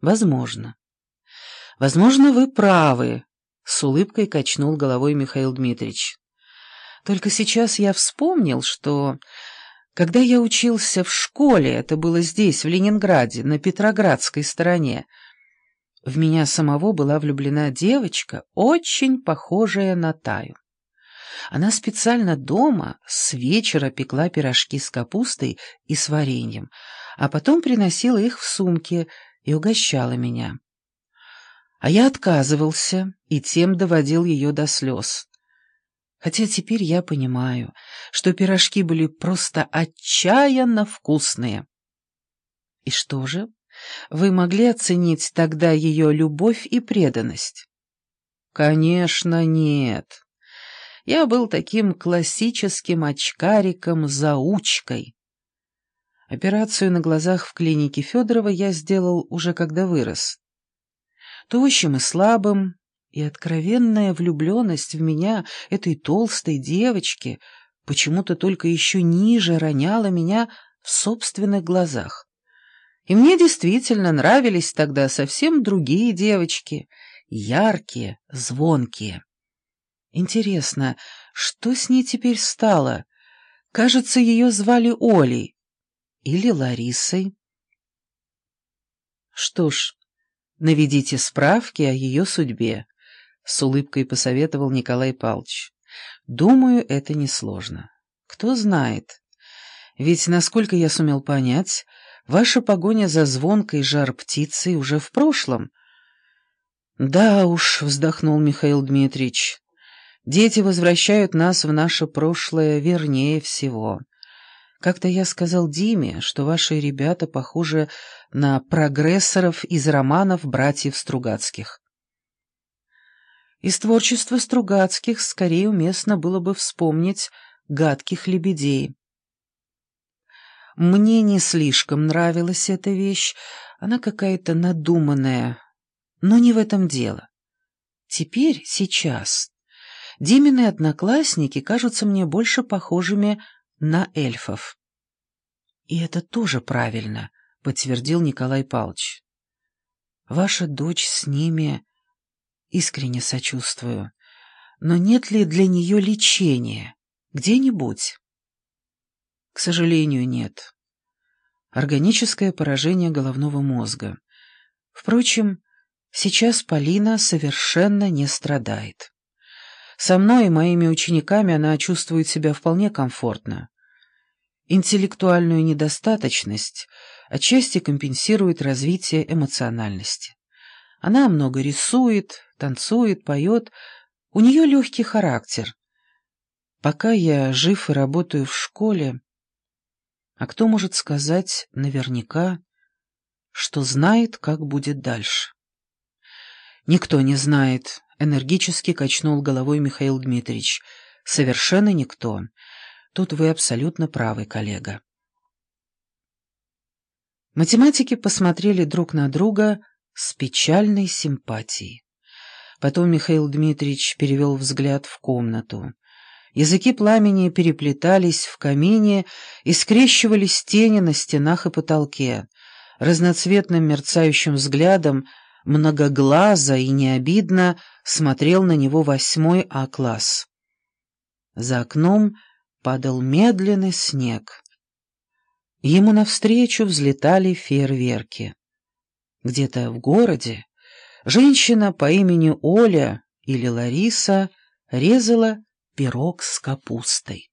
Возможно. Возможно, вы правы, с улыбкой качнул головой Михаил Дмитриевич. Только сейчас я вспомнил, что, когда я учился в школе, это было здесь, в Ленинграде, на Петроградской стороне, в меня самого была влюблена девочка, очень похожая на Таю. Она специально дома с вечера пекла пирожки с капустой и с вареньем, а потом приносила их в сумке и угощала меня. А я отказывался и тем доводил ее до слез. Хотя теперь я понимаю, что пирожки были просто отчаянно вкусные. И что же? Вы могли оценить тогда ее любовь и преданность? Конечно, нет. Я был таким классическим очкариком-заучкой. Операцию на глазах в клинике Федорова я сделал уже когда вырос. Тощим и слабым, и откровенная влюбленность в меня, этой толстой девочки, почему-то только еще ниже роняла меня в собственных глазах. И мне действительно нравились тогда совсем другие девочки, яркие, звонкие. Интересно, что с ней теперь стало? Кажется, ее звали Олей или Ларисой. Что ж, наведите справки о ее судьбе, — с улыбкой посоветовал Николай Павлович. Думаю, это несложно. Кто знает. Ведь, насколько я сумел понять, Ваша погоня за звонкой жар-птицей уже в прошлом. Да уж, вздохнул Михаил Дмитриевич, дети возвращают нас в наше прошлое вернее всего. Как-то я сказал Диме, что ваши ребята похожи на прогрессоров из романов братьев Стругацких. Из творчества Стругацких скорее уместно было бы вспомнить «Гадких лебедей». Мне не слишком нравилась эта вещь, она какая-то надуманная, но не в этом дело. Теперь, сейчас, Димины одноклассники кажутся мне больше похожими на эльфов. И это тоже правильно, подтвердил Николай Павлович. Ваша дочь с ними... Искренне сочувствую. Но нет ли для нее лечения? Где-нибудь? К сожалению, нет. Органическое поражение головного мозга. Впрочем, сейчас Полина совершенно не страдает. Со мной и моими учениками она чувствует себя вполне комфортно. Интеллектуальную недостаточность отчасти компенсирует развитие эмоциональности. Она много рисует, танцует, поет, у нее легкий характер. Пока я жив и работаю в школе, а кто может сказать наверняка, что знает, как будет дальше? Никто не знает, энергически качнул головой Михаил Дмитриевич. Совершенно никто. Тут вы абсолютно правы, коллега. Математики посмотрели друг на друга с печальной симпатией. Потом Михаил Дмитриевич перевел взгляд в комнату. Языки пламени переплетались в камине и скрещивались тени на стенах и потолке. Разноцветным мерцающим взглядом, многоглазо и необидно, смотрел на него восьмой А-класс. За окном падал медленный снег. Ему навстречу взлетали фейерверки. Где-то в городе женщина по имени Оля или Лариса резала пирог с капустой.